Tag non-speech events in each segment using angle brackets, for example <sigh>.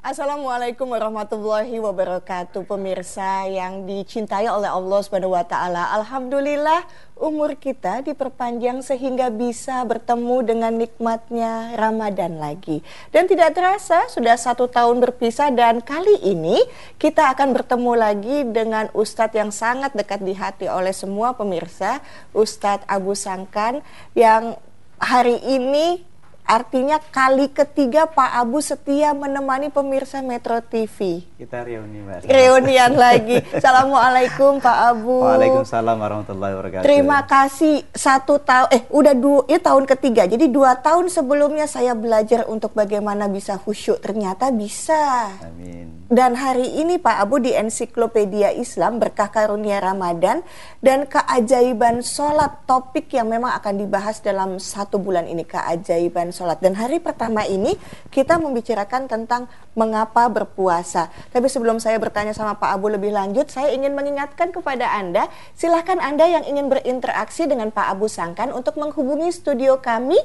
Assalamualaikum warahmatullahi wabarakatuh Pemirsa yang dicintai oleh Allah Subhanahu. Alhamdulillah umur kita diperpanjang sehingga bisa bertemu dengan nikmatnya Ramadan lagi. Dan tidak terasa sudah satu tahun berpisah dan kali ini kita akan bertemu lagi dengan Ustadz yang sangat dekat di hati oleh semua pemirsa, Ustadz Abu Sangkan yang hari ini Artinya kali ketiga Pak Abu setia menemani pemirsa Metro TV. Kita reuni Mbak. Reunian <laughs> lagi. Assalamualaikum Pak Abu. Waalaikumsalam warahmatullahi wabarakatuh. Terima kasih satu tahun eh udah dua ya tahun ketiga. Jadi dua tahun sebelumnya saya belajar untuk bagaimana bisa khusyuk. Ternyata bisa. Amin. Dan hari ini Pak Abu di Ensiklopedia Islam Berkah Karunia Ramadan dan keajaiban sholat topik yang memang akan dibahas dalam satu bulan ini keajaiban sholat. Dan hari pertama ini kita membicarakan tentang mengapa berpuasa. Tapi sebelum saya bertanya sama Pak Abu lebih lanjut, saya ingin mengingatkan kepada Anda, silahkan Anda yang ingin berinteraksi dengan Pak Abu Sangkan untuk menghubungi studio kami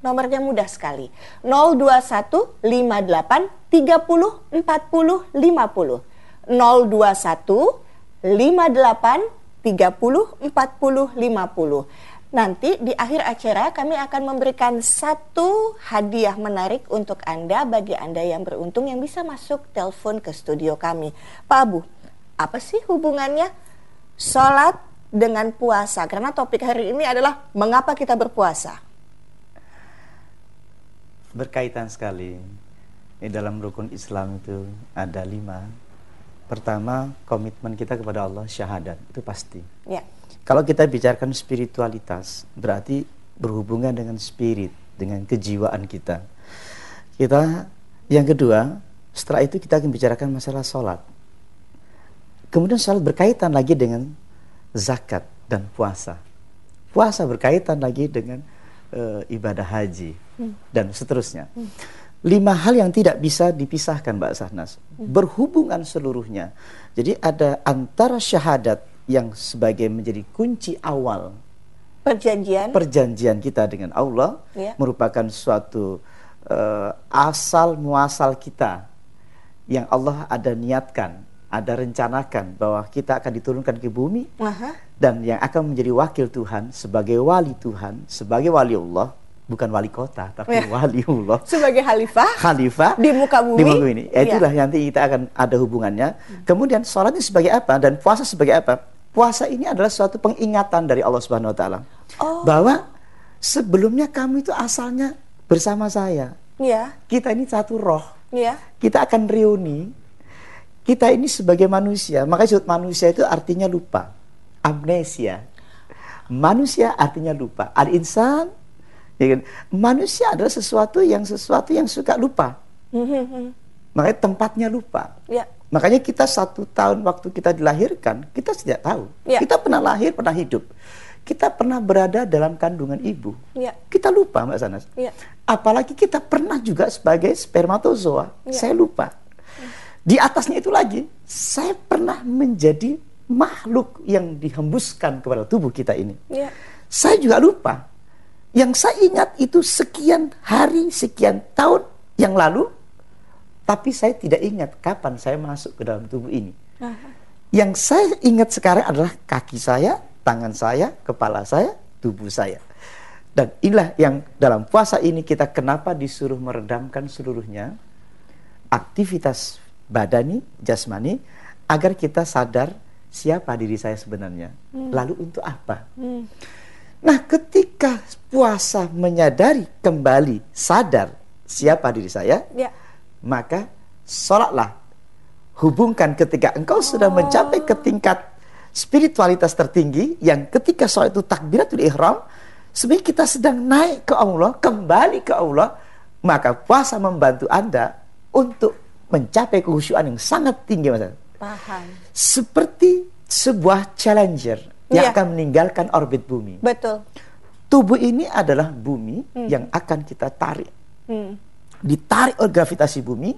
Nomornya mudah sekali. 021 58 30 40 50. 021 58 30 40 50. Nanti di akhir acara kami akan memberikan satu hadiah menarik untuk Anda bagi Anda yang beruntung yang bisa masuk telepon ke studio kami. Pak Abu, apa sih hubungannya sholat dengan puasa? Karena topik hari ini adalah mengapa kita berpuasa berkaitan sekali. Di dalam rukun Islam itu ada lima. Pertama, komitmen kita kepada Allah syahadat itu pasti. Ya. Kalau kita bicarakan spiritualitas, berarti berhubungan dengan spirit, dengan kejiwaan kita. Kita yang kedua, setelah itu kita akan bicarakan masalah sholat. Kemudian sholat berkaitan lagi dengan zakat dan puasa. Puasa berkaitan lagi dengan uh, ibadah haji hmm. dan seterusnya. Hmm. Lima hal yang tidak bisa dipisahkan Mbak Sahnas. Hmm. Berhubungan seluruhnya. Jadi ada antara syahadat yang sebagai menjadi kunci awal perjanjian perjanjian kita dengan Allah ya. merupakan suatu uh, asal muasal kita yang Allah ada niatkan ada rencanakan bahwa kita akan diturunkan ke bumi Aha. dan yang akan menjadi wakil Tuhan sebagai wali Tuhan, sebagai wali Allah, bukan wali kota tapi ya. wali Allah. Sebagai khalifah. Khalifah di muka bumi. Di muka bumi ini. Ya. Itulah nanti kita akan ada hubungannya. Kemudian sholat ini sebagai apa dan puasa sebagai apa? Puasa ini adalah suatu pengingatan dari Allah Subhanahu wa taala. Oh. Bahwa sebelumnya kamu itu asalnya bersama saya. Ya. Kita ini satu roh. Ya. Kita akan reuni kita ini sebagai manusia, maka disebut manusia itu artinya lupa. Amnesia. Manusia artinya lupa. Al-insan, ya kan? manusia adalah sesuatu yang sesuatu yang suka lupa. Makanya tempatnya lupa. Ya. Makanya kita satu tahun waktu kita dilahirkan, kita tidak tahu. Ya. Kita pernah lahir, pernah hidup. Kita pernah berada dalam kandungan ibu. Ya. Kita lupa, Mbak Sanas. Ya. Apalagi kita pernah juga sebagai spermatozoa. Ya. Saya lupa. Di atasnya itu lagi, saya pernah menjadi makhluk yang dihembuskan kepada tubuh kita ini. Ya. Saya juga lupa. Yang saya ingat itu sekian hari, sekian tahun yang lalu, tapi saya tidak ingat kapan saya masuk ke dalam tubuh ini. Aha. Yang saya ingat sekarang adalah kaki saya, tangan saya, kepala saya, tubuh saya. Dan inilah yang dalam puasa ini kita kenapa disuruh meredamkan seluruhnya aktivitas badani, jasmani, agar kita sadar siapa diri saya sebenarnya. Hmm. Lalu untuk apa? Hmm. Nah, ketika puasa menyadari kembali, sadar siapa diri saya, ya. maka sholatlah. Hubungkan ketika engkau oh. sudah mencapai ke tingkat spiritualitas tertinggi, yang ketika sholat itu takbiratul ihram, sebenarnya kita sedang naik ke Allah, kembali ke Allah, maka puasa membantu Anda untuk mencapai kehusuan yang sangat tinggi Mas. Paham. Seperti sebuah challenger yang yeah. akan meninggalkan orbit bumi. Betul. Tubuh ini adalah bumi hmm. yang akan kita tarik. Hmm. Ditarik oleh gravitasi bumi,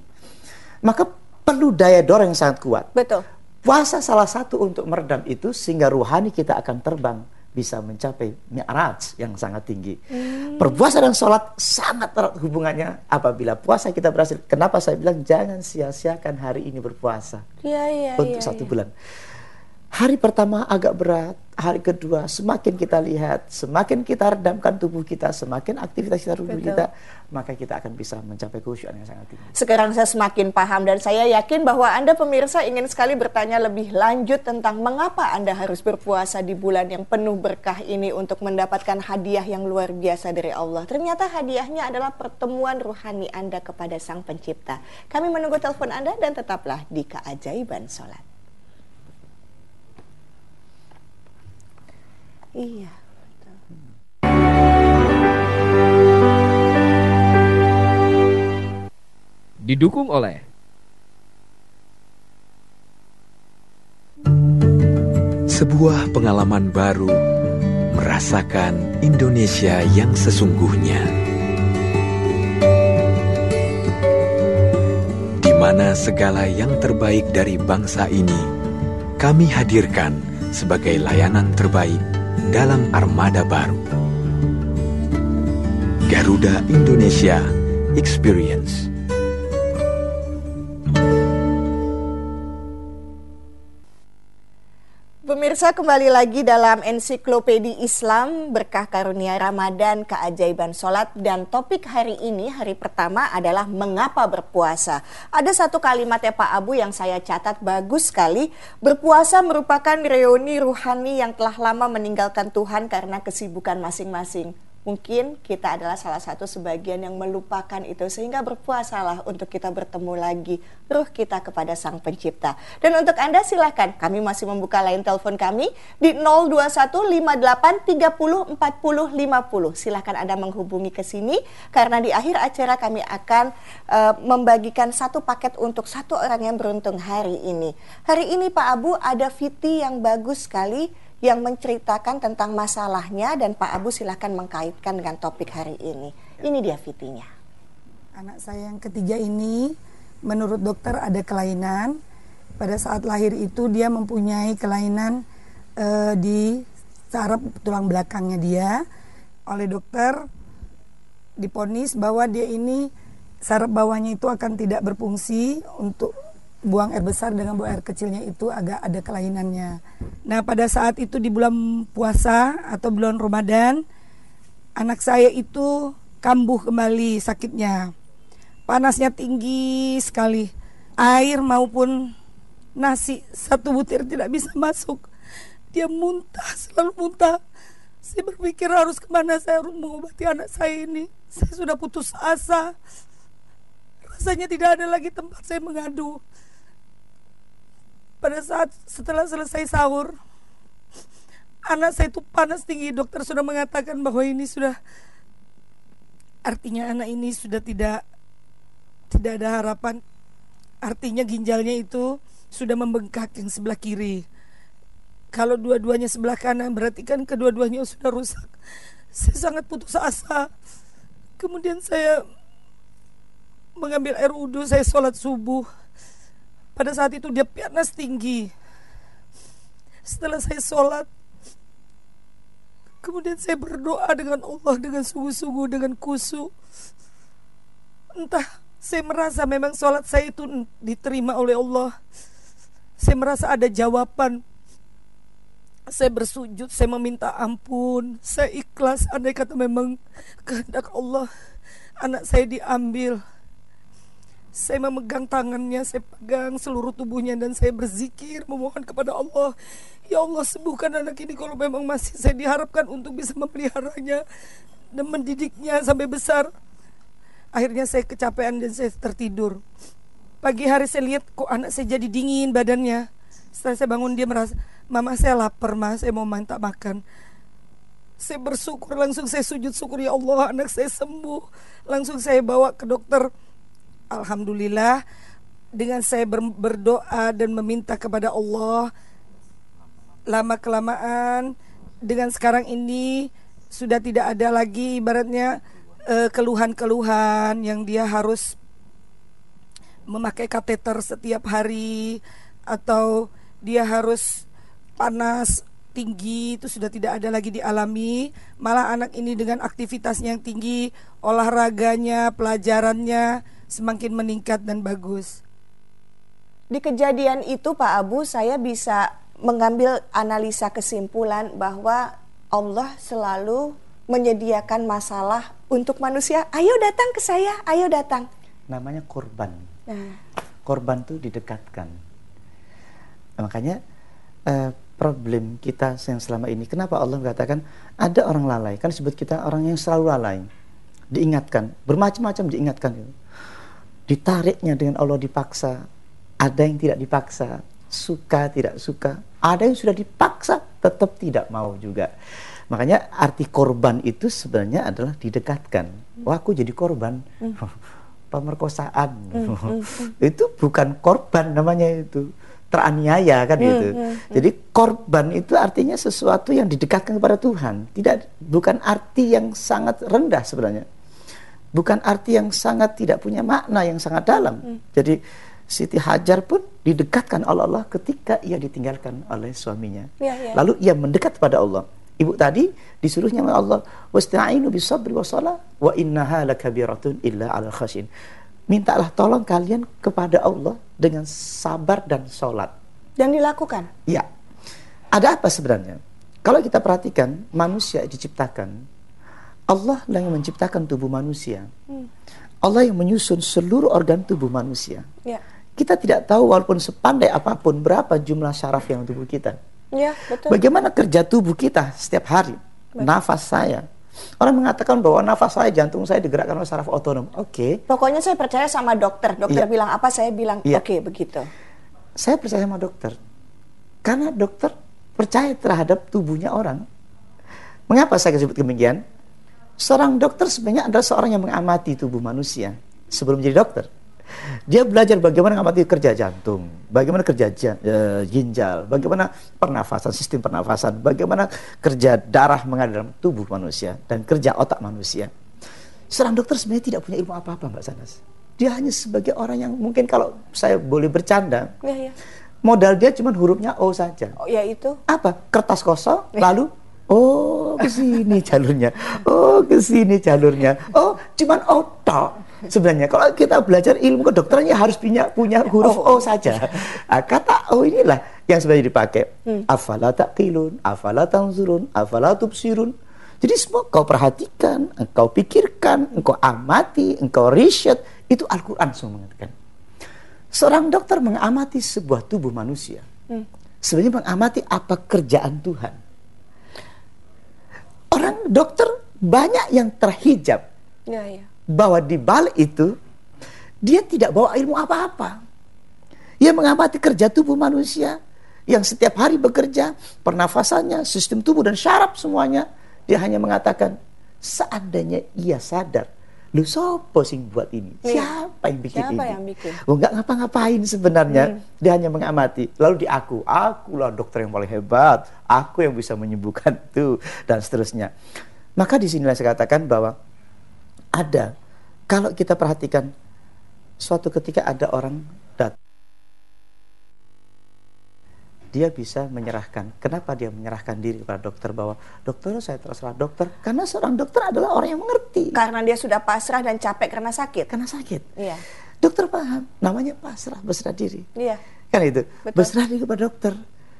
maka perlu daya dorong yang sangat kuat. Betul. Puasa salah satu untuk meredam itu sehingga ruhani kita akan terbang bisa mencapai mi'raj yang sangat tinggi. Hmm. Berpuasa dan sholat sangat erat hubungannya apabila puasa kita berhasil. Kenapa saya bilang jangan sia-siakan hari ini berpuasa ya, ya, untuk ya, satu ya. bulan. Hari pertama agak berat, hari kedua semakin kita lihat, semakin kita redamkan tubuh kita, semakin aktivitas kita tubuh Betul. kita, maka kita akan bisa mencapai khusyuan yang sangat tinggi. Sekarang saya semakin paham dan saya yakin bahwa Anda pemirsa ingin sekali bertanya lebih lanjut tentang mengapa Anda harus berpuasa di bulan yang penuh berkah ini untuk mendapatkan hadiah yang luar biasa dari Allah. Ternyata hadiahnya adalah pertemuan ruhani Anda kepada Sang Pencipta. Kami menunggu telepon Anda dan tetaplah di keajaiban sholat. Iya. Didukung oleh sebuah pengalaman baru merasakan Indonesia yang sesungguhnya. Di mana segala yang terbaik dari bangsa ini kami hadirkan sebagai layanan terbaik dalam armada baru. Garuda Indonesia Experience. Pemirsa kembali lagi dalam ensiklopedi Islam berkah karunia Ramadan keajaiban sholat dan topik hari ini hari pertama adalah mengapa berpuasa. Ada satu kalimat ya Pak Abu yang saya catat bagus sekali. Berpuasa merupakan reuni ruhani yang telah lama meninggalkan Tuhan karena kesibukan masing-masing. Mungkin kita adalah salah satu sebagian yang melupakan itu sehingga berpuasalah untuk kita bertemu lagi ruh kita kepada Sang Pencipta. Dan untuk Anda silahkan kami masih membuka line telepon kami di 02158304050. Silahkan Anda menghubungi ke sini karena di akhir acara kami akan uh, membagikan satu paket untuk satu orang yang beruntung hari ini. Hari ini Pak Abu ada Viti yang bagus sekali yang menceritakan tentang masalahnya dan Pak Abu silahkan mengkaitkan dengan topik hari ini. Ini dia fitinya. Anak saya yang ketiga ini menurut dokter ada kelainan. Pada saat lahir itu dia mempunyai kelainan uh, di saraf tulang belakangnya dia. Oleh dokter diponis bahwa dia ini saraf bawahnya itu akan tidak berfungsi untuk buang air besar dengan buang air kecilnya itu agak ada kelainannya. Nah, pada saat itu di bulan puasa atau bulan Ramadan, anak saya itu kambuh kembali sakitnya. Panasnya tinggi sekali. Air maupun nasi satu butir tidak bisa masuk. Dia muntah, selalu muntah. Saya berpikir harus ke mana saya harus mengobati anak saya ini. Saya sudah putus asa. Rasanya tidak ada lagi tempat saya mengadu pada saat setelah selesai sahur anak saya itu panas tinggi. Dokter sudah mengatakan bahwa ini sudah artinya anak ini sudah tidak tidak ada harapan. Artinya ginjalnya itu sudah membengkak yang sebelah kiri. Kalau dua-duanya sebelah kanan berarti kan kedua-duanya sudah rusak. Saya sangat putus asa. Kemudian saya mengambil air wudhu saya sholat subuh pada saat itu dia panas tinggi. Setelah saya sholat, kemudian saya berdoa dengan Allah dengan sungguh-sungguh dengan kusu. Entah saya merasa memang sholat saya itu diterima oleh Allah. Saya merasa ada jawaban. Saya bersujud, saya meminta ampun, saya ikhlas. Andai kata memang kehendak Allah, anak saya diambil saya memegang tangannya, saya pegang seluruh tubuhnya dan saya berzikir memohon kepada Allah. Ya Allah sembuhkan anak ini kalau memang masih saya diharapkan untuk bisa memeliharanya dan mendidiknya sampai besar. Akhirnya saya kecapean dan saya tertidur. Pagi hari saya lihat kok anak saya jadi dingin badannya. Setelah saya bangun dia merasa, mama saya lapar mas, saya mau minta makan. Saya bersyukur langsung saya sujud syukur ya Allah anak saya sembuh. Langsung saya bawa ke dokter Alhamdulillah dengan saya ber, berdoa dan meminta kepada Allah lama kelamaan dengan sekarang ini sudah tidak ada lagi ibaratnya keluhan keluhan-keluhan yang dia harus memakai kateter setiap hari atau dia harus panas tinggi itu sudah tidak ada lagi dialami, malah anak ini dengan aktivitasnya yang tinggi, olahraganya, pelajarannya semakin meningkat dan bagus. Di kejadian itu Pak Abu saya bisa mengambil analisa kesimpulan bahwa Allah selalu menyediakan masalah untuk manusia. Ayo datang ke saya, ayo datang. Namanya korban. Nah, Korban itu didekatkan. Makanya eh, problem kita yang selama ini, kenapa Allah mengatakan ada orang lalai? Kan sebut kita orang yang selalu lalai. Diingatkan, bermacam-macam diingatkan. Ditariknya dengan Allah dipaksa. Ada yang tidak dipaksa, suka tidak suka. Ada yang sudah dipaksa, tetap tidak mau juga. Makanya arti korban itu sebenarnya adalah didekatkan. Wah, aku jadi korban. <laughs> Pemerkosaan. <laughs> itu bukan korban namanya itu. Teraniaya kan gitu. Jadi korban itu artinya sesuatu yang didekatkan kepada Tuhan. Tidak bukan arti yang sangat rendah sebenarnya. Bukan arti yang sangat tidak punya makna yang sangat dalam. Jadi Siti Hajar pun didekatkan oleh Allah ketika ia ditinggalkan oleh suaminya. Ya, ya. Lalu ia mendekat kepada Allah. Ibu tadi disuruhnya oleh Allah, "Wasta'inu bis-sabri was-salah wa innaha lakabiratun illa 'alal khashin." Mintalah tolong kalian kepada Allah dengan sabar dan sholat. dan dilakukan. Ya. Ada apa sebenarnya? Kalau kita perhatikan manusia diciptakan, Allah lah yang menciptakan tubuh manusia. Allah yang menyusun seluruh organ tubuh manusia. Ya. Kita tidak tahu walaupun sepandai apa pun berapa jumlah syaraf yang tubuh kita. Ya, betul. Bagaimana kerja tubuh kita setiap hari? Nafas saya. Orang mengatakan bahwa nafas saya, jantung saya digerakkan oleh saraf otonom. Oke, Pokoknya saya percaya sama dokter. Dokter Iya. bilang apa, saya bilang Iya. oke begitu. saya percaya sama dokter. Karena dokter percaya terhadap tubuhnya orang. Mengapa saya sebut demikian? Seorang dokter sebenarnya adalah seorang yang mengamati tubuh manusia sebelum menjadi dokter. Dia belajar bagaimana mengamati kerja jantung, bagaimana kerja ja- eh, ginjal, bagaimana pernafasan, sistem pernafasan, bagaimana kerja darah mengalir dalam tubuh manusia dan kerja otak manusia. Seorang dokter sebenarnya tidak punya ilmu apa-apa, Mbak Sanas. Dia hanya sebagai orang yang mungkin kalau saya boleh bercanda, Ya, ya. modal dia cuma hurufnya O saja. Oh, ya itu. Apa? Kertas kosong, lalu oh ke sini jalurnya. Oh, ke sini jalurnya. Oh, cuman O tok. Sebenarnya kalau kita belajar ilmu kedokteran ya harus punya punya huruf O saja. Ah, kata O inilah yang sebenarnya dipakai. Afala taqilun, afala tanzurun, afala tubsirun. Jadi semua kau perhatikan, engkau pikirkan, engkau amati, engkau riset, itu Al-Quran semua mengatakan. Seorang dokter mengamati sebuah tubuh manusia. Sebenarnya mengamati apa kerjaan Tuhan. Orang dokter banyak yang terhijab Ya, ya. bahwa di balik itu dia tidak bawa ilmu apa-apa. Ia mengamati kerja tubuh manusia yang setiap hari bekerja, pernafasannya, sistem tubuh dan syaraf semuanya. Dia hanya mengatakan, seandainya ia sadar, lu sopo sing buat ini? Iya. Siapa yang bikin Siapa ini? yang bikin? Oh, nggak ngapa-ngapain sebenarnya. Dia hanya mengamati. Lalu di aku, akulah dokter yang paling hebat. Aku yang bisa menyembuhkan <laughs> itu dan seterusnya. Maka di sinilah saya katakan bahwa ada kalau kita perhatikan suatu ketika ada orang datang dia bisa menyerahkan. Kenapa dia menyerahkan diri kepada dokter bahwa dokter saya terserah dokter karena seorang dokter adalah orang yang mengerti Karena dia sudah pasrah dan capek karena sakit. karena sakit. Iya. Dokter paham, namanya pasrah berserah diri. Iya. Kan itu. Betul. Berserah diri kepada dokter.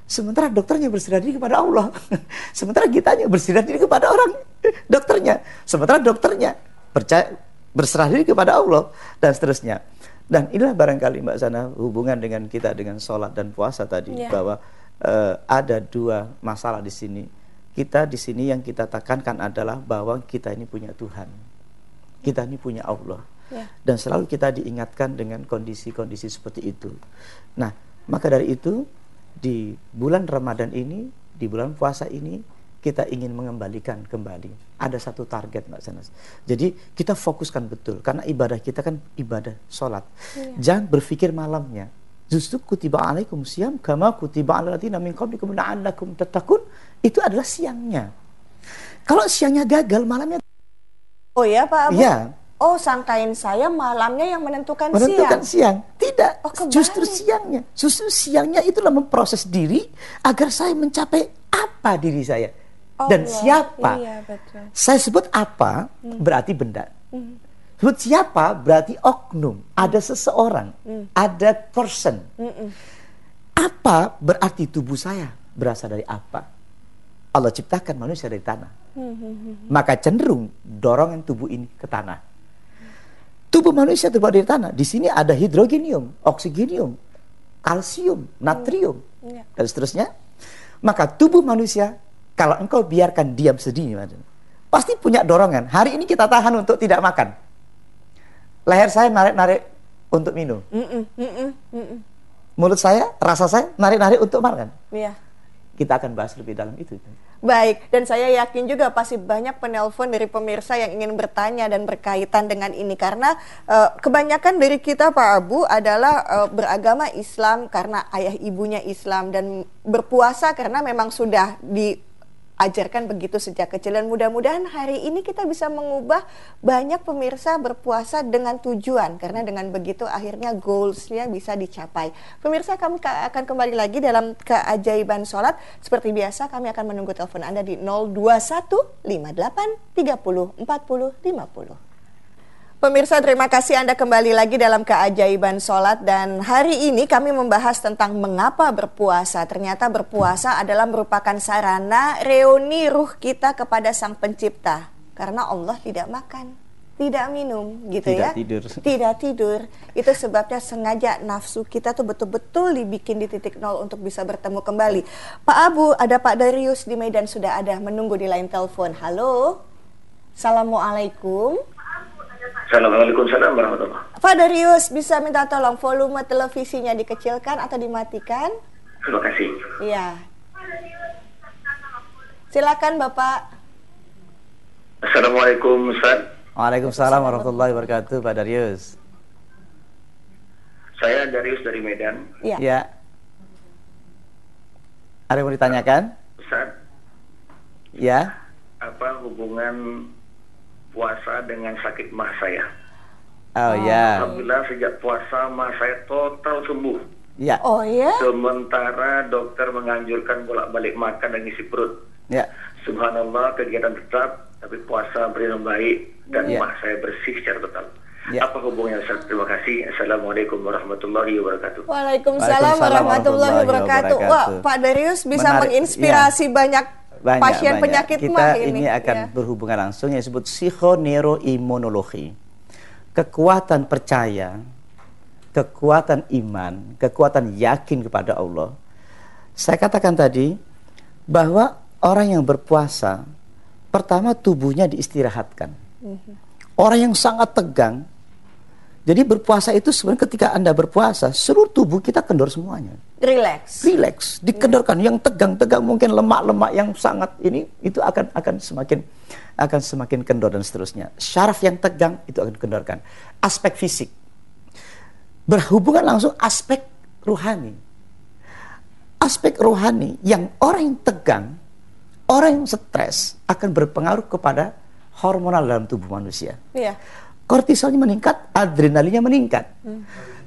Sementara dokternya berserah diri kepada Allah. <laughs> Sementara kitanya berserah diri kepada orang dokternya. Sementara dokternya percaya berserah diri kepada Allah dan seterusnya. Dan inilah barangkali Mbak Sana hubungan dengan kita dengan sholat dan puasa tadi Iya. bahwa eh, ada dua masalah di sini. Kita di sini yang kita tekankan adalah bahwa kita ini punya Tuhan. Kita ini punya Allah. Ya. Dan selalu kita diingatkan dengan kondisi-kondisi seperti itu. Nah, maka dari itu di bulan Ramadan ini, di bulan puasa ini kita ingin mengembalikan kembali. Ada satu target Mbak Sanas. Jadi kita fokuskan betul karena ibadah kita kan ibadah sholat. Jangan berpikir malamnya. Justru kutiba alaikum siam kama kutiba ala ladina min qablikum la'allakum tattaqun itu adalah siangnya. Kalau siangnya gagal, malamnya Oh ya Pak Abu? Iya. Oh sangkain saya malamnya yang menentukan, menentukan siang. siang. Tidak, Oh, justru siangnya. Justru siangnya itulah memproses diri agar saya mencapai apa diri saya dan Allah, siapa. Iya, betul. Saya sebut apa berarti benda. Sebut siapa berarti oknum. Ada seseorang, ada person. Apa berarti tubuh saya berasal dari apa? Allah ciptakan manusia dari tanah. Maka cenderung dorongan tubuh ini ke tanah. Tubuh manusia terbuat dari tanah. Di sini ada hidrogenium, oksigenium, kalsium, natrium, Iya. dan seterusnya. Maka tubuh manusia kalau engkau biarkan diam sedih, pasti punya dorongan. Hari ini kita tahan untuk tidak makan. Leher saya narik-narik untuk minum. Mm-mm, mm-mm, mm-mm. Mulut saya, rasa saya narik-narik untuk makan. Iya. Kita akan bahas lebih dalam itu. Baik, dan saya yakin juga pasti banyak penelpon dari pemirsa yang ingin bertanya dan berkaitan dengan ini karena eh, kebanyakan dari kita Pak Abu adalah eh, beragama Islam karena ayah ibunya Islam dan berpuasa karena memang sudah diajarkan begitu sejak kecil dan mudah-mudahan hari ini kita bisa mengubah banyak pemirsa berpuasa dengan tujuan karena dengan begitu akhirnya goalsnya bisa dicapai. Pemirsa kami ka- akan kembali lagi dalam keajaiban sholat seperti biasa kami akan menunggu telepon Anda di 021 58 30 40 50. Pemirsa terima kasih Anda kembali lagi dalam keajaiban sholat dan hari ini kami membahas tentang mengapa berpuasa. Ternyata berpuasa adalah merupakan sarana reuni ruh kita kepada sang pencipta. Karena Allah tidak makan, tidak minum gitu Tidak ya. tidur. <laughs> Tidak tidur. Itu sebabnya sengaja nafsu kita tuh betul-betul dibikin di titik nol untuk bisa bertemu kembali. Pak Abu, ada Pak Darius di Medan sudah ada menunggu di line telepon. Halo. Assalamualaikum. Assalamualaikum warahmatullahi Pak Darius bisa minta tolong volume televisinya dikecilkan atau dimatikan? Terima kasih. Iya. Silakan Bapak. Assalamualaikum Ustaz. Waalaikumsalam warahmatullahi wabarakatuh, Pak Darius. Saya Darius dari Medan. Iya. Ya. Ada yang mau ditanyakan? Ustaz, Ya. apa hubungan puasa dengan sakit mah saya? Oh ya. Alhamdulillah sejak puasa mah saya total sembuh. Ya. Oh ya? Sementara dokter menganjurkan bolak-balik makan dan isi perut. Ya. Subhanallah kegiatan tetap, tapi puasa berjalan baik dan Ya. mah saya bersih secara total. Ya. Apa hubungannya Ustaz? Terima kasih. Assalamualaikum warahmatullahi wabarakatuh. Waalaikumsalam Waalaikumsalam warahmatullahi warahmatullahi wabarakatuh. Wah, wabarakatuh. Pak Darius bisa Menarik, menginspirasi banyak, Banyak, pasien banyak. penyakit Kita mah ini, ini. akan Ya. berhubungan langsung yang disebut psikoneuroimunologi. Kekuatan percaya, kekuatan iman, kekuatan yakin kepada Allah. Saya katakan tadi bahwa orang yang berpuasa pertama tubuhnya diistirahatkan. Orang yang sangat tegang. Jadi berpuasa itu sebenarnya ketika Anda berpuasa, seluruh tubuh kita kendor semuanya Relax. relax, dikendorkan. Yang tegang-tegang mungkin lemak-lemak yang sangat ini itu akan akan semakin akan semakin kendor dan seterusnya. Syaraf yang tegang itu akan kendorkan. Aspek fisik berhubungan langsung aspek rohani. Aspek rohani yang orang yang tegang, orang yang stres akan berpengaruh kepada hormonal dalam tubuh manusia Iya. Kortisolnya meningkat, adrenalinnya meningkat.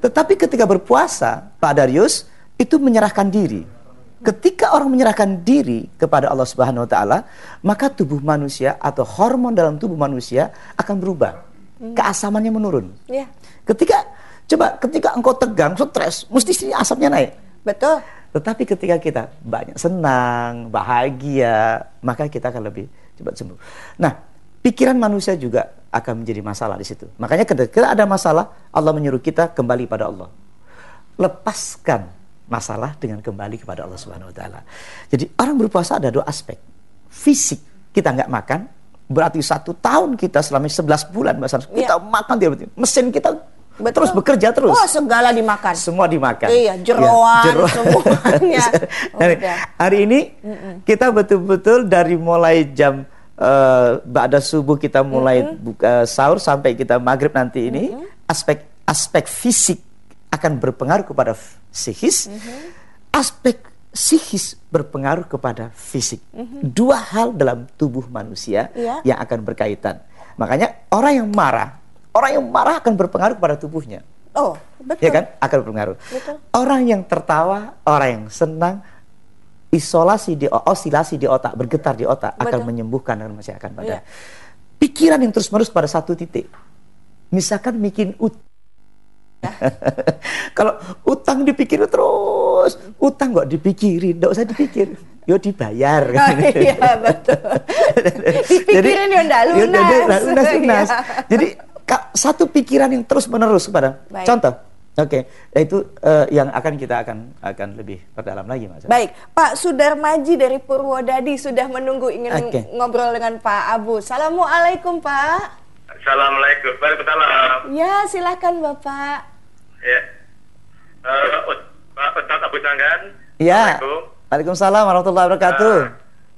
Tetapi ketika berpuasa, Pak Darius itu menyerahkan diri. Ketika orang menyerahkan diri kepada Allah Subhanahu wa taala, maka tubuh manusia atau hormon dalam tubuh manusia akan berubah. Keasamannya menurun. Iya. Ketika coba ketika engkau tegang, stres, mesti sini asamnya naik. Betul. Tetapi ketika kita banyak senang, bahagia, maka kita akan lebih cepat sembuh. Nah, pikiran manusia juga akan menjadi masalah di situ. Makanya ketika ada masalah, Allah menyuruh kita kembali pada Allah. Lepaskan masalah dengan kembali kepada Allah Subhanahu wa taala. Jadi orang berpuasa ada dua aspek. Fisik, kita nggak makan, berarti satu tahun kita selama 11 bulan Mbak Sars, kita Iya. makan berhenti. Mesin kita Betul. terus bekerja terus. Oh, segala dimakan. Semua dimakan. Iya, jeroan, Ya, semuanya. <laughs> hari, Udah. hari ini kita betul-betul dari mulai jam eh ba'da subuh kita mulai buka sahur sampai kita maghrib nanti ini aspek aspek fisik akan berpengaruh kepada psikis. Aspek psikis berpengaruh kepada fisik. Dua hal dalam tubuh manusia Iya. yang akan berkaitan. Makanya orang yang marah, orang yang marah akan berpengaruh kepada tubuhnya. Oh, betul. Ya kan? Akan berpengaruh. Betul. Orang yang tertawa, orang yang senang, isolasi di osilasi di otak, bergetar di otak akan Betul. menyembuhkan dan masih akan pada Iya. pikiran yang terus-menerus pada satu titik. Misalkan bikin ut <laughs> Kalau utang dipikirin terus, utang nggak dipikirin, nggak usah dipikir, yo dibayar. <laughs> Oh, iya betul. Dipikirin yo ndak yo ndak- lunas. ndak lunas, lunas. <laughs> Iya. Jadi satu pikiran yang terus menerus kepada. Baik. Contoh, oke, nah itu eh, yang akan kita akan akan lebih perdalam lagi, mas. Baik, Pak Sudarmaji dari Purwodadi sudah menunggu ingin Oke. ngobrol dengan Pak Abu. Assalamualaikum Pak. Assalamualaikum. Waalaikumsalam. Ya silakan Bapak. Ya. Eh, Ut- Pak Ustaz Abu Sanggan. Ya. Assalamualaikum. Waalaikumsalam warahmatullahi wabarakatuh.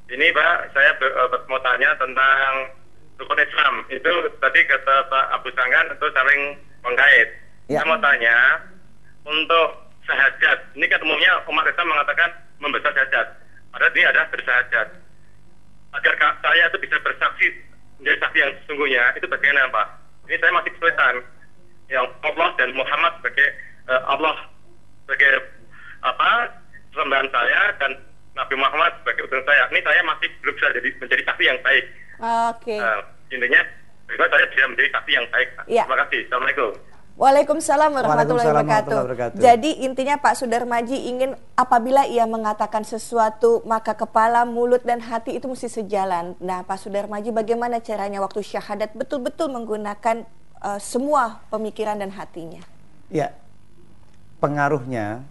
Eh, ini Pak, saya be- eh, mau tanya tentang rukun Islam. Itu tadi kata Pak Abu Sanggan itu saling mengkait. Ya. Saya mau tanya untuk sahajat. Ini kan umumnya umat Islam mengatakan membesar sahajat. Padahal ini adalah bersahajat. Agar saya itu bisa bersaksi menjadi saksi yang sesungguhnya itu bagaimana Pak? Ini saya masih kesulitan. Yang Allah dan Muhammad sebagai eh, Allah sebagai apa sembahan saya dan Nabi Muhammad sebagai utusan saya. Ini saya masih belum bisa jadi menjadi saksi yang baik. Oke. Eh, intinya saya bisa menjadi saksi yang baik. Iya. Terima kasih. Assalamualaikum. Waalaikumsalam warahmatullahi wabarakatuh. Jadi intinya Pak Sudarmaji ingin apabila ia mengatakan sesuatu maka kepala, mulut dan hati itu mesti sejalan. Nah Pak Sudarmaji bagaimana caranya waktu syahadat betul-betul menggunakan eh, semua pemikiran dan hatinya? Ya, pengaruhnya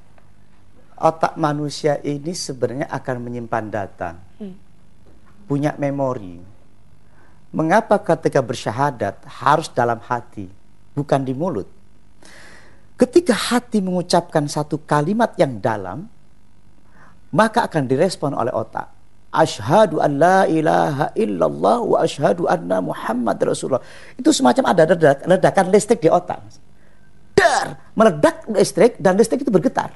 otak manusia ini sebenarnya akan menyimpan data, punya memori. Mengapa ketika bersyahadat harus dalam hati, bukan di mulut? Ketika hati mengucapkan satu kalimat yang dalam, maka akan direspon oleh otak. Ashhadu an la ilaha illallah wa ashhadu anna Muhammad Rasulullah. Itu semacam ada ledak- ledakan listrik di otak. Dar, meledak listrik dan listrik itu bergetar.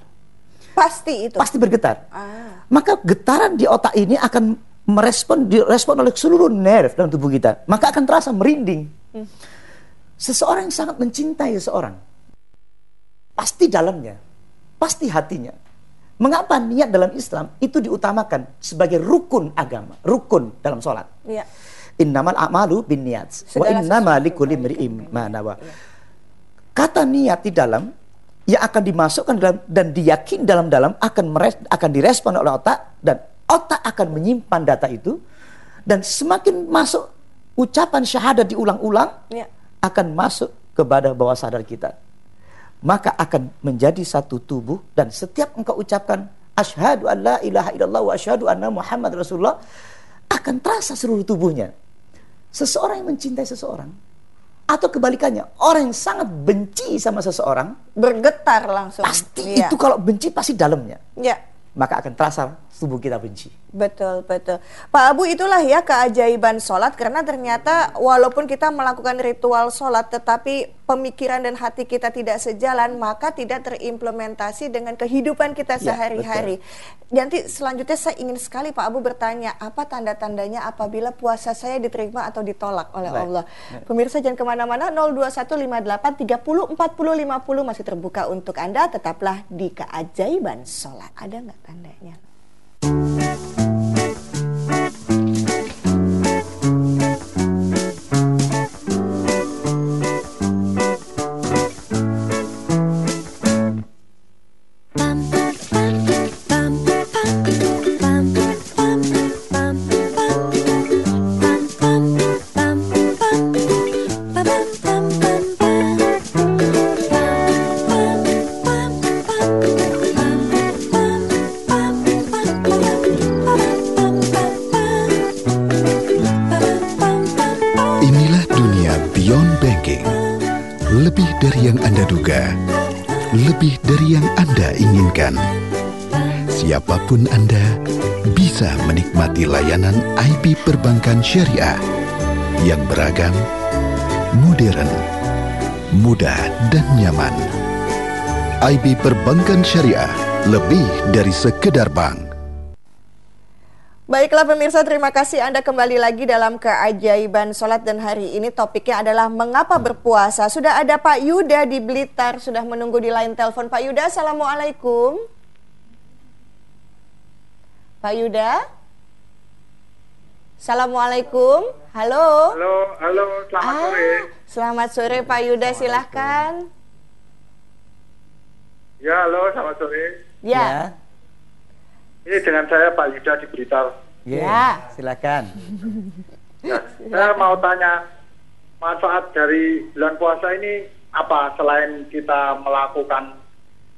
Pasti itu. Pasti bergetar. Ah. Maka getaran di otak ini akan merespon direspon oleh seluruh nerve dalam tubuh kita. Maka akan terasa merinding. Seseorang yang sangat mencintai seseorang. Pasti dalamnya, pasti hatinya. Mengapa niat dalam Islam itu diutamakan sebagai rukun agama, rukun dalam sholat. Iya. Innamal a'malu bin niat. Wa innama likulli baik imri'in itu ma nawa. Kata niat di dalam yang akan dimasukkan dalam dan diyakini dalam-dalam akan meres, akan direspon oleh otak dan otak akan menyimpan data itu dan semakin masuk ucapan syahadat diulang-ulang Iya. akan masuk kepada bawah sadar kita. Maka akan menjadi satu tubuh dan setiap engkau ucapkan asyhadu an la ilaha illallah wa asyhadu anna Muhammad Rasulullah akan terasa seluruh tubuhnya. Seseorang yang mencintai seseorang atau kebalikannya, orang yang sangat benci sama seseorang, Bergetar langsung. pasti Iya. itu kalau benci pasti dalamnya. Iya. Maka akan terasa tubuh kita benci. Betul, betul. Pak Abu itulah ya keajaiban sholat karena ternyata walaupun kita melakukan ritual sholat tetapi pemikiran dan hati kita tidak sejalan maka tidak terimplementasi dengan kehidupan kita Ya, sehari-hari. Nanti selanjutnya saya ingin sekali Pak Abu bertanya apa tanda-tandanya apabila puasa saya diterima atau ditolak oleh Baik. Allah. Ya. Pemirsa jangan ke mana-mana 02158 30 40 50 masih terbuka untuk Anda tetaplah di keajaiban sholat. Ada nggak tandanya? Inilah Perbankan Syariah yang beragam, modern, mudah dan nyaman. IB Perbankan Syariah lebih dari sekedar bank. Baiklah pemirsa, terima kasih Anda kembali lagi dalam keajaiban sholat dan hari ini topiknya adalah mengapa berpuasa. Sudah ada Pak Yuda di Blitar, sudah menunggu di line telepon. Pak Yuda, Assalamualaikum. Pak Yuda? Assalamualaikum. Halo. Halo, halo, selamat Ah, sore. Selamat sore Pak Yuda, silahkan. Ya, halo, selamat sore. Ya. Ini dengan saya Pak Yuda di Blitar. Ya. Ya. Silakan. Ya, saya mau tanya manfaat dari bulan puasa ini apa selain kita melakukan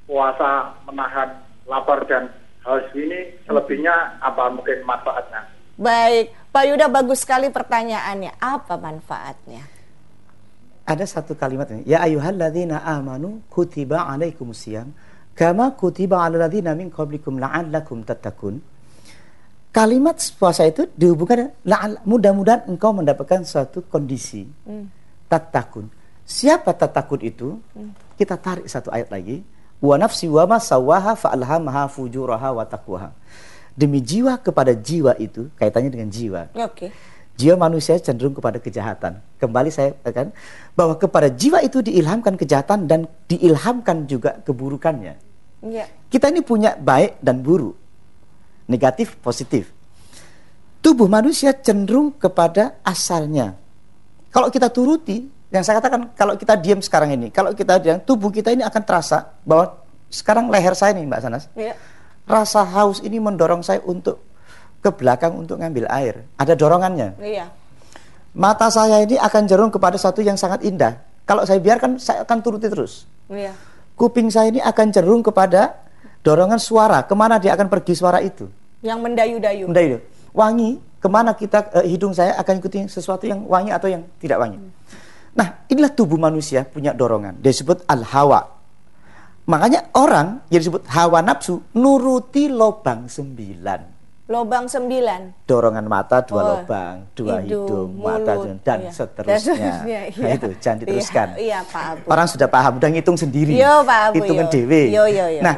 puasa menahan lapar dan haus ini selebihnya apa mungkin manfaatnya? Baik, Pak Yuda bagus sekali pertanyaannya. Apa manfaatnya? Ada satu kalimat ini. Ya ayyuhalladzina amanu kutiba alaikumusiyam kama kutiba alal ladzina min qablikum la'allakum tattaqun. Kalimat puasa itu dihubungkan mudah-mudahan engkau mendapatkan suatu kondisi. Tatakun. Siapa tatakun itu? Kita tarik satu ayat lagi. Wa nafsi wa ma sawaha fa'alhamaha fujuraha wa taqwaha. Demi jiwa kepada jiwa itu, kaitannya dengan jiwa. Oke. Jiwa manusia cenderung kepada kejahatan. Kembali saya katakan bahwa kepada jiwa itu diilhamkan kejahatan dan diilhamkan juga keburukannya. Ya. Kita ini punya baik dan buruk. Negatif, positif. Tubuh manusia cenderung kepada asalnya. Kalau kita turuti, yang saya katakan kalau kita diam sekarang ini, kalau kita diam, tubuh kita ini akan terasa bahwa sekarang leher saya nih Mbak Sanas, Ya. Rasa haus ini mendorong saya untuk ke belakang untuk ngambil air. Ada dorongannya. Iya. Mata saya ini akan cenderung kepada satu yang sangat indah. Kalau saya biarkan, saya akan turuti terus. Iya. Kuping saya ini akan cenderung kepada dorongan suara. Ke mana dia akan pergi suara itu? Yang mendayu-dayu. Benda itu. Wangi, ke mana kita, eh, hidung saya akan ikuti sesuatu yang wangi atau yang tidak wangi. Nah, inilah tubuh manusia punya dorongan. Disebut al-hawa. Makanya orang yang disebut hawa nafsu nuruti lobang sembilan. Lobang sembilan. dorongan mata dua Oh, lubang, dua hidung, hidung, mata mulut, dan iya. seterusnya. Dan <laughs> seterusnya, Nah, iya. itu jangan diteruskan. Iya, iya, Pak Abu. Orang sudah paham, udah ngitung sendiri. Yo, Pak Abu, Hitungan yo. dewe. Yo, yo, yo. Nah,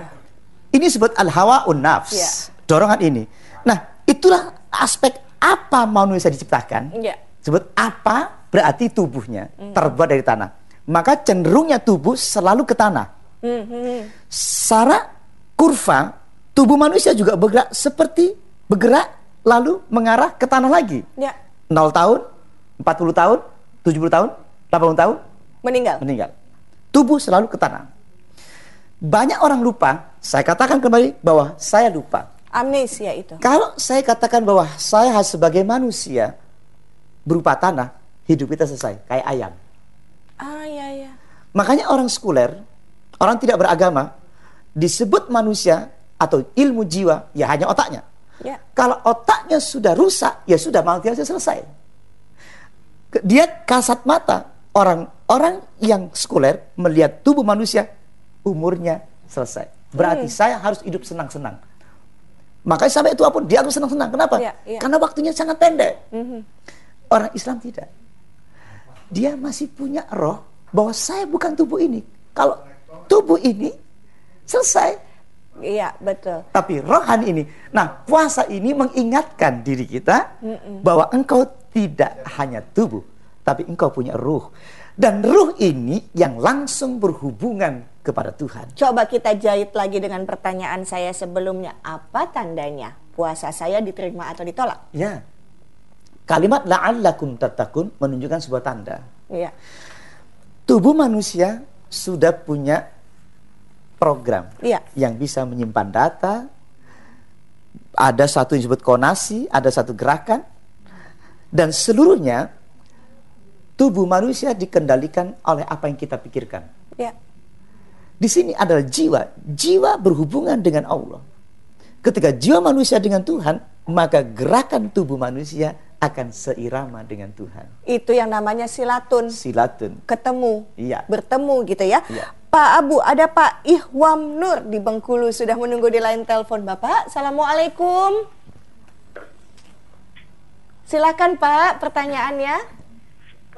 ini disebut al hawa un nafs. Iya. Dorongan ini. Nah, itulah aspek apa manusia diciptakan. Iya. Sebut apa berarti tubuhnya Hmm. terbuat dari tanah. Maka cenderungnya tubuh selalu ke tanah. Secara kurva tubuh manusia juga bergerak seperti bergerak lalu mengarah ke tanah lagi. Ya. 0 tahun, 40 tahun, 70 tahun, 80 tahun Meninggal. meninggal. Tubuh selalu ke tanah. Banyak orang lupa, saya katakan kembali bahwa saya lupa. Amnesia itu. Kalau saya katakan bahwa saya sebagai manusia berupa tanah, hidup kita selesai kayak ayam. Ah, ya, ya. Makanya orang sekuler, orang tidak beragama, disebut manusia atau ilmu jiwa, ya hanya otaknya. Ya. Kalau otaknya sudah rusak, ya sudah manusia selesai. Dia kasat mata. Orang-orang yang sekuler melihat tubuh manusia, umurnya selesai. Berarti Hmm. saya harus hidup senang-senang. Makanya sampai itu pun dia harus senang-senang. Kenapa? Iya, iya. Karena waktunya sangat pendek. Mhm. Orang Islam tidak. Dia masih punya roh bahwa saya bukan tubuh ini. Kalau tubuh ini selesai, Iya, betul. tapi rohani ini. Nah, puasa ini mengingatkan diri kita bahwa engkau tidak hanya tubuh, tapi engkau punya ruh. Dan ruh ini yang langsung berhubungan kepada Tuhan. Coba kita jahit lagi dengan pertanyaan saya sebelumnya. Apa tandanya puasa saya diterima atau ditolak? Ya. Kalimat la'allakum tattaqun menunjukkan sebuah tanda. Iya. Tubuh manusia sudah punya program Iya. yang bisa menyimpan data. Ada satu yang disebut konasi, ada satu gerakan, dan seluruhnya tubuh manusia dikendalikan oleh apa yang kita pikirkan. Iya. Di sini adalah jiwa. Jiwa berhubungan dengan Allah. Ketika jiwa manusia dengan Tuhan, maka gerakan tubuh manusia akan seirama dengan Tuhan. Itu yang namanya silatun. Silatun. Ketemu. Iya. Bertemu gitu ya. Iya. Pak Abu, ada Pak Ihwam Nur di Bengkulu sudah menunggu di line telepon Bapak. Assalamualaikum. Silakan Pak, pertanyaannya.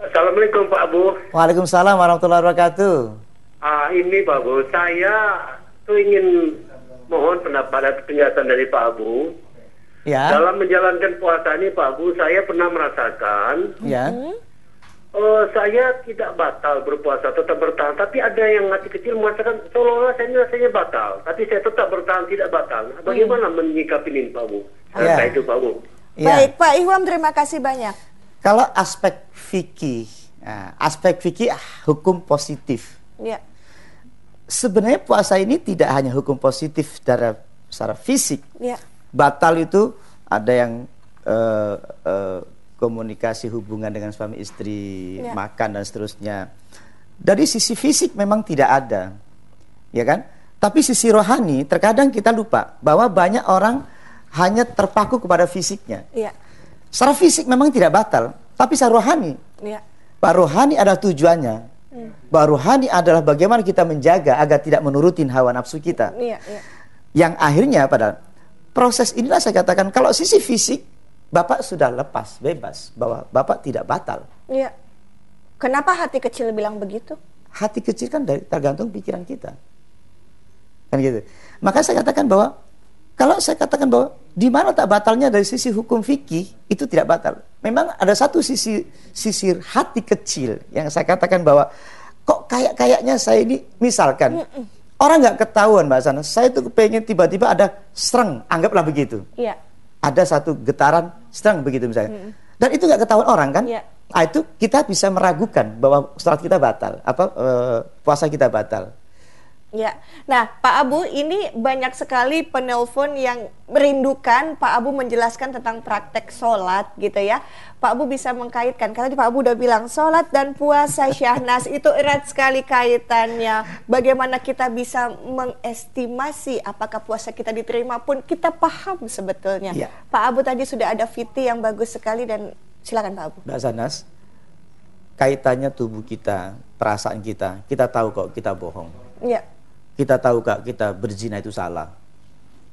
Assalamualaikum Pak Abu. Waalaikumsalam warahmatullahi wabarakatuh. Ah, ini Pak Abu, saya tuh ingin mohon pendapat penjelasan dari Pak Abu. Ya. Dalam menjalankan puasa ini Pak Bu, saya pernah merasakan Ya. eh, saya tidak batal berpuasa, tetap bertahan. Tapi ada yang hati kecil mengatakan seolah-olah saya ini rasanya batal, tapi saya tetap bertahan tidak batal. Nah, Bagaimana menyikapi ini Pak Bu? Ya. Saya itu Pak Bu. Ya. Baik, Pak Ihwam terima kasih banyak. Kalau aspek fikih, nah, aspek fikih ah, hukum positif. Ya. Sebenarnya puasa ini tidak hanya hukum positif secara secara fisik. Ya. Batal itu ada yang eh, eh, komunikasi hubungan dengan suami istri, Ya. makan dan seterusnya. Dari sisi fisik memang tidak ada, ya kan? Tapi sisi rohani terkadang kita lupa bahwa banyak orang hanya terpaku kepada fisiknya. Ya. Secara fisik memang tidak batal, tapi secara rohani Ya. Pak rohani adalah tujuannya. Pak rohani adalah bagaimana kita menjaga agar tidak menurutin hawa nafsu kita. Iya, iya. Yang akhirnya pada proses inilah saya katakan kalau sisi fisik Bapak sudah lepas, bebas bahwa Bapak tidak batal. Iya. Kenapa hati kecil bilang begitu? Hati kecil kan dari tergantung pikiran kita. Kan gitu. Maka saya katakan bahwa kalau saya katakan bahwa di mana tak batalnya dari sisi hukum fikih itu tidak batal. Memang ada satu sisi sisi hati kecil yang saya katakan bahwa kok kayak kayaknya saya ini misalkan orang nggak ketahuan mbak Sana, saya tuh pengen tiba-tiba ada sereng, anggaplah begitu. Iya. Ada satu getaran sereng begitu misalnya. Dan itu nggak ketahuan orang kan? Iya. Nah, itu kita bisa meragukan bahwa sholat kita batal, apa eh, puasa kita batal. Ya, nah Pak Abu ini banyak sekali penelpon yang merindukan Pak Abu menjelaskan tentang praktek sholat gitu ya. Pak Abu bisa mengkaitkan karena tadi Pak Abu udah bilang sholat dan puasa Syahnas itu erat sekali kaitannya. Bagaimana kita bisa mengestimasi apakah puasa kita diterima pun kita paham sebetulnya. Iya. Pak Abu tadi sudah ada fiti yang bagus sekali dan silakan Pak Abu. Mbak Sanas, kaitannya tubuh kita, perasaan kita, kita tahu kok kita bohong. Ya, Kita tahu kok kita berzina itu salah.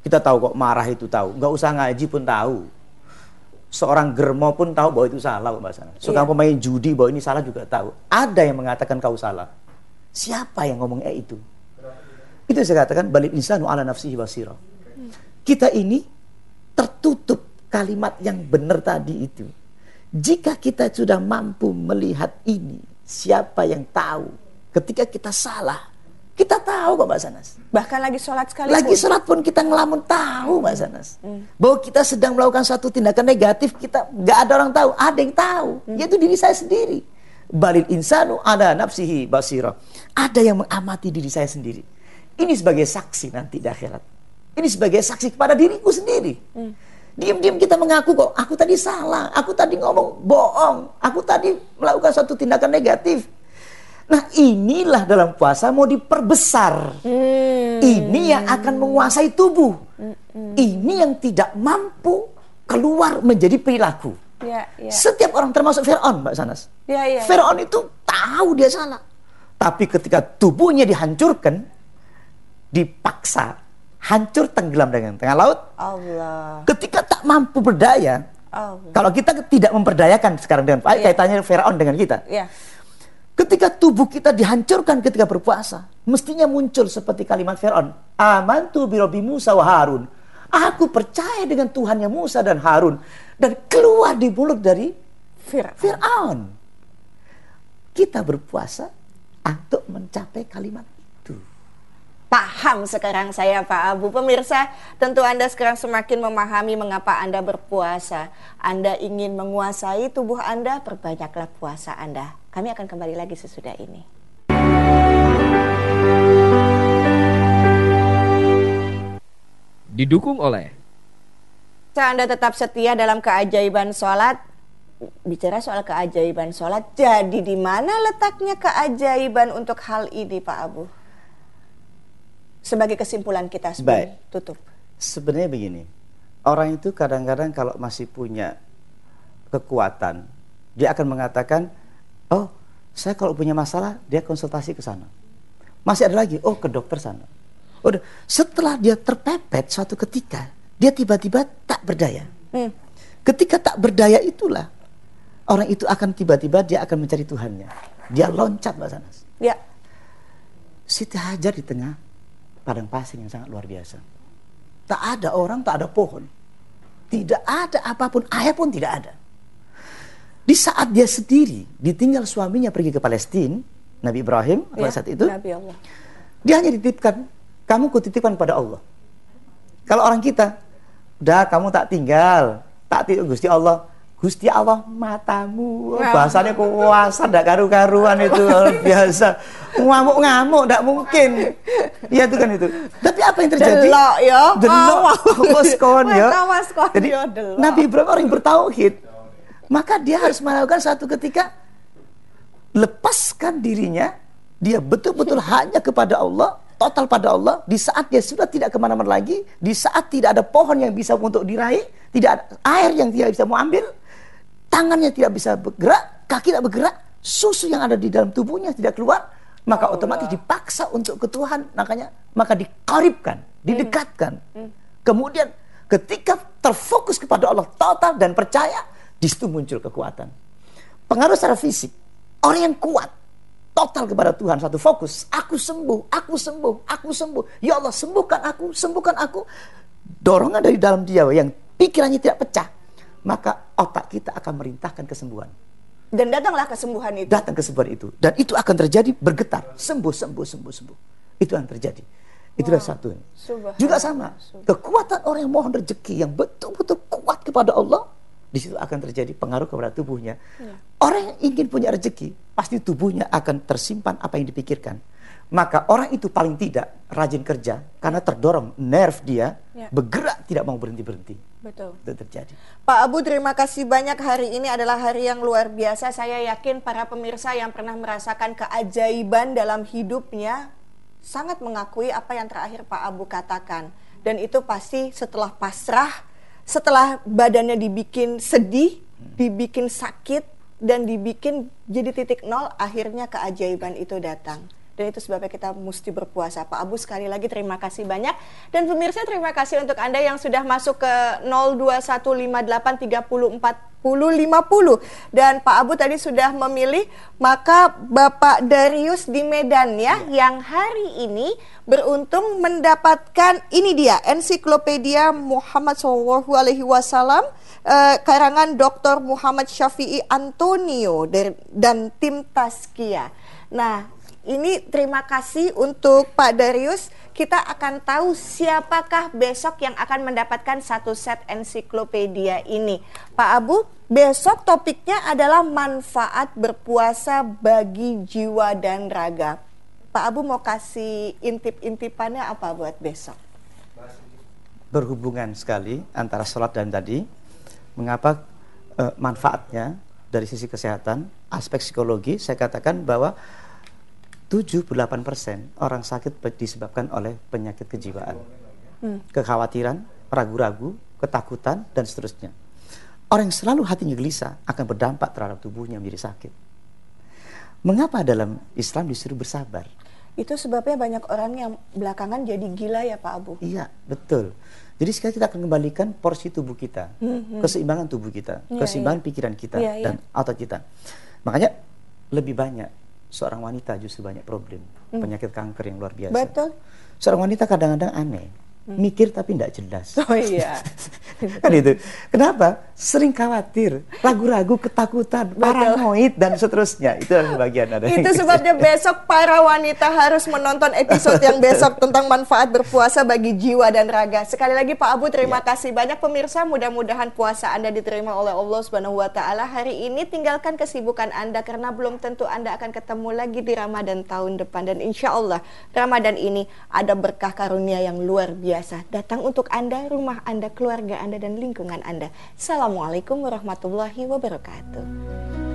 Kita tahu kok marah itu tahu. Nggak usah ngaji pun tahu. Seorang germo pun tahu bahwa itu salah, Mbak Sanas. Seorang Iya. pemain judi bahwa ini salah juga tahu. Ada yang mengatakan kau salah. Siapa yang ngomong eh itu? Itu saya katakan balik insanu ala nafsihi basira. Kita ini tertutup kalimat yang benar tadi itu. Jika kita sudah mampu melihat ini, siapa yang tahu ketika kita salah? Kita tahu kok Mbak Sanas. bahkan lagi sholat sekali Lagi sholat pun kita ngelamun tahu Mbak Sanas. Bahwa kita sedang melakukan satu tindakan negatif, kita nggak ada orang tahu, ada yang tahu, yaitu diri saya sendiri. Balil insanu ada nafsihi basira. Ada yang mengamati diri saya sendiri. Ini sebagai saksi nanti di akhirat. Ini sebagai saksi kepada diriku sendiri. Diam-diam kita mengaku kok, aku tadi salah, aku tadi ngomong bohong, aku tadi melakukan suatu tindakan negatif. Nah inilah dalam puasa mau diperbesar. Ini yang akan menguasai tubuh. Ini yang tidak mampu keluar menjadi perilaku. Ya, ya. Setiap orang termasuk Fir'aun Mbak Sanas. Ya, ya. Fir'aun itu tahu dia salah. Tapi ketika tubuhnya dihancurkan, dipaksa, hancur tenggelam dengan tengah laut. Allah. Ketika tak mampu berdaya, Allah. kalau kita tidak memperdayakan sekarang dengan Iya. kaitannya Fir'aun dengan kita. Ya. Ketika tubuh kita dihancurkan ketika berpuasa, mestinya muncul seperti kalimat Fir'aun. Amantu birobi Musa wa Harun. Aku percaya dengan Tuhannya Musa dan Harun. Dan keluar di mulut dari Fir. Fir'aun. Kita berpuasa untuk mencapai kalimat itu. Paham sekarang saya Pak Abu. Pemirsa, tentu Anda sekarang semakin memahami mengapa Anda berpuasa. Anda ingin menguasai tubuh Anda, perbanyaklah puasa Anda. Kami akan kembali lagi sesudah ini. Didukung oleh Jika Anda tetap setia dalam keajaiban sholat, bicara soal keajaiban sholat, jadi di mana letaknya keajaiban untuk hal ini Pak Abu? Sebagai kesimpulan kita sebelum Baik. tutup. Sebenarnya begini, orang itu kadang-kadang kalau masih punya kekuatan, dia akan mengatakan, oh saya kalau punya masalah, dia konsultasi ke sana. Masih ada lagi, oh ke dokter sana. Udah, setelah dia terpepet suatu ketika, dia tiba-tiba tak berdaya. Hmm. Ketika tak berdaya itulah, orang itu akan tiba-tiba dia akan mencari Tuhannya. Dia loncat, Mbak Sanas. Ya, Siti Hajar di tengah padang pasir yang sangat luar biasa. Tak ada orang, tak ada pohon. Tidak ada apa pun, ayah pun tidak ada. Di saat dia sendiri ditinggal suaminya pergi ke Palestina, Nabi Ibrahim pada Ya, saat itu, Nabi Allah. dia hanya dititipkan, kamu kutitipkan pada Allah. Kalau orang kita, udah kamu tak tinggal, tak tinggal Gusti Allah, Gusti Allah matamu, Wah. bahasanya kuasa, ndak karu-karuan itu luar <laughs> biasa, ngamuk-ngamuk, ndak mungkin, Iya itu kan itu. Tapi apa yang terjadi? Delok ya. Delok, <laughs> ya. Jadi ya. Nabi Ibrahim orang yang bertauhid, maka dia harus melakukan satu ketika lepaskan dirinya, dia betul-betul <laughs> hanya kepada Allah, total pada Allah. Di saat dia sudah tidak ke mana-mana lagi, di saat tidak ada pohon yang bisa untuk diraih, tidak ada air yang tidak bisa mau ambil, tangannya tidak bisa bergerak, kaki tidak bergerak, susu yang ada di dalam tubuhnya tidak keluar, maka otomatis dipaksa untuk ke Tuhan, makanya maka dikaribkan, didekatkan. Kemudian ketika terfokus kepada Allah total dan percaya, di situ muncul kekuatan. Pengaruh secara fisik, orang yang kuat, total kepada Tuhan, satu fokus, aku sembuh, aku sembuh, aku sembuh. Ya Allah, sembuhkan aku, sembuhkan aku. Dorongan dari dalam dia yang pikirannya tidak pecah, maka otak kita akan merintahkan kesembuhan. Dan datanglah kesembuhan itu. Datang kesembuhan itu. Dan itu akan terjadi bergetar. Sembuh, sembuh, sembuh, sembuh. Itu yang terjadi. Itulah satu. Subhanallah. Juga sama. Kekuatan orang yang mohon rezeki yang betul-betul kuat kepada Allah, di situ akan terjadi pengaruh kepada tubuhnya. Orang yang ingin punya rezeki, pasti tubuhnya akan tersimpan apa yang dipikirkan. Maka orang itu paling tidak rajin kerja karena terdorong nerve dia Ya. bergerak tidak mau berhenti-berhenti. Betul. Itu terjadi. Pak Abu, terima kasih banyak. Hari ini adalah hari yang luar biasa. Saya yakin para pemirsa yang pernah merasakan keajaiban dalam hidupnya sangat mengakui apa yang terakhir Pak Abu katakan. Dan itu pasti setelah pasrah, setelah badannya dibikin sedih, dibikin sakit, dan dibikin jadi titik nol, akhirnya keajaiban itu datang. Dan itu sebabnya kita mesti berpuasa. Pak Abu sekali lagi terima kasih banyak. Dan pemirsa terima kasih untuk Anda yang sudah masuk ke 02158304050. Dan Pak Abu tadi sudah memilih, maka Bapak Darius di Medan ya, yang hari ini beruntung mendapatkan ini dia ensiklopedia Muhammad Shallallahu Alaihi Wasallam eh, karangan Dr. Muhammad Syafi'i Antonio dari- dan tim Taskia. Nah, ini terima kasih untuk Pak Darius. Kita akan tahu siapakah besok yang akan mendapatkan satu set ensiklopedia ini. Pak Abu, besok topiknya adalah manfaat berpuasa bagi jiwa dan raga. Pak Abu mau kasih intip-intipannya apa buat besok? berhubungan sekali antara sholat dan tadi. Mengapa eh, manfaatnya dari sisi kesehatan, aspek psikologi, saya katakan bahwa 78% orang sakit disebabkan oleh penyakit kejiwaan. Kekhawatiran, ragu-ragu, ketakutan, dan seterusnya. Orang yang selalu hatinya gelisah akan berdampak terhadap tubuhnya menjadi sakit. Mengapa dalam Islam disuruh bersabar? Itu sebabnya banyak orang yang belakangan jadi gila ya Pak Abu. Iya, betul. Jadi sekarang kita akan kembalikan porsi tubuh kita, keseimbangan tubuh kita, Iya, keseimbangan pikiran kita Iya, iya. dan otot kita. Makanya lebih banyak seorang wanita justru banyak problem, penyakit kanker yang luar biasa. Hmm. Betul. Seorang wanita kadang-kadang aneh, mikir tapi tidak jelas. <laughs> Oh iya. <laughs> kan itu. Kenapa? Sering khawatir, ragu-ragu, ketakutan, paranoid dan seterusnya. Itu adalah bagian ada. Itu sebabnya besok para wanita harus menonton episode yang besok tentang manfaat berpuasa bagi jiwa dan raga. Sekali lagi Pak Abu terima Ya. kasih banyak pemirsa. Mudah-mudahan puasa Anda diterima oleh Allah Subhanahu wa taala. Hari ini tinggalkan kesibukan Anda karena belum tentu Anda akan ketemu lagi di Ramadan tahun depan dan insya Allah Ramadan ini ada berkah karunia yang luar biasa datang untuk Anda, rumah Anda, keluarga Anda dan lingkungan Anda. Assalamualaikum warahmatullahi wabarakatuh.